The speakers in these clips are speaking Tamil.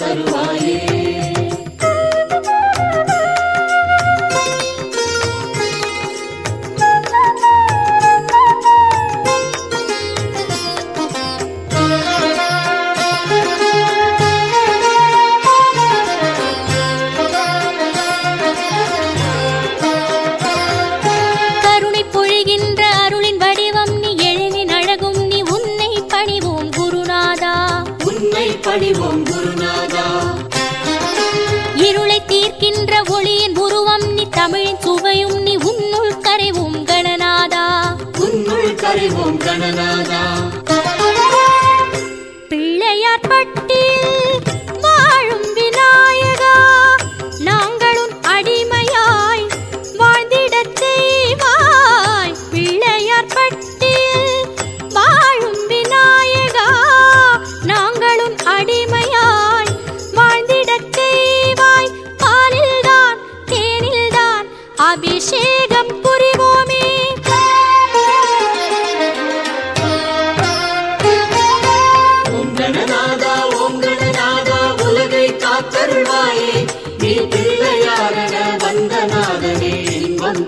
தருவாய் மொழியின் உருவம் நீ தமிழின் சுவையும் நீ உன்னுள் கரைவோம் கணநாதா உன்னுள் கரைவோம் கணநாதா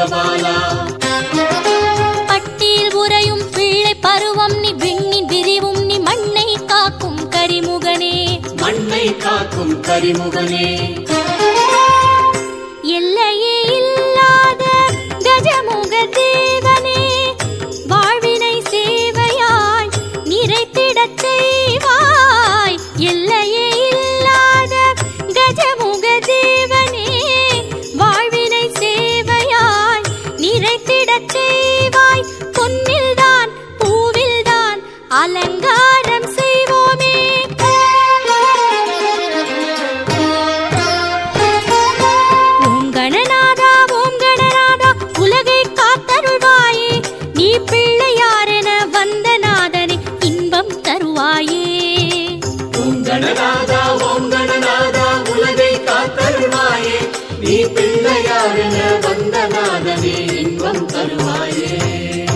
சிவபாலா பட்டியில் உறையும் பிள்ளை பருவம் நீ விண்ணின் விரிவும் நீ மண்ணை காக்கும் கரிமுகனே. மண்ணை காக்கும் கரிமுகனே. எல்லையே இல்லாத கஜமுக நிறைத்திடச் செய்வாய் பொன்னில்தான் பூவில்தான் அலங்காரம் செய்வோமே. ஓம் கணநாதா ஓம் கணநாதா உலகை காத்தருள்வாயே. நீ பிள்ளையாரென வந்த நாதனை இன்பம் தருவாயே. ஓம் ஓம் கணநாதா कर्म करवाए।